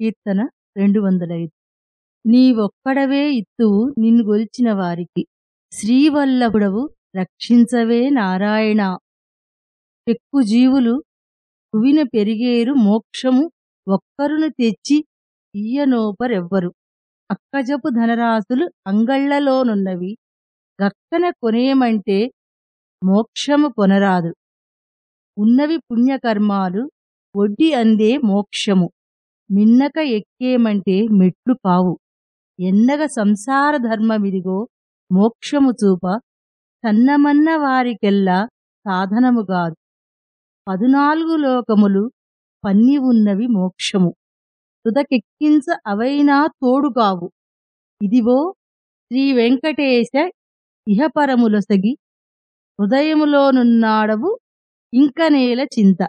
కీర్తన రెండు వందల ఐదు నీవొక్కడవే ఇత్తువు నిన్ను గొలిచిన వారికి. శ్రీవల్లభుడవు రక్షించవే నారాయణ. పెక్కు జీవులు కువిన పెరిగేరు మోక్షము ఒక్కరును తెచ్చి ఇయ్యనోపరెవ్వరు. అక్కజపు ధనరాశులు అంగళ్ళలోనున్నవి గక్కన కొనేయమంటే మోక్షము కొనరాదు. ఉన్నవి పుణ్యకర్మాలు వడ్డీ అందే మోక్షము. మిన్నక ఎక్కేమంటే మెట్లు కావు ఎన్నగ సంసార ధర్మమిదిగో మోక్షము చూప. కన్నమన్న వారికెల్లా సాధనముగాదు పదునాలుగు లోకములు పన్ని ఉన్నవి మోక్షము. తుదకెక్కించ అవైనా తోడుగావు ఇదివో శ్రీ వెంకటేశ ఇహపరములొసగి. హృదయములోనున్నాడవు ఇంకనేల చింత.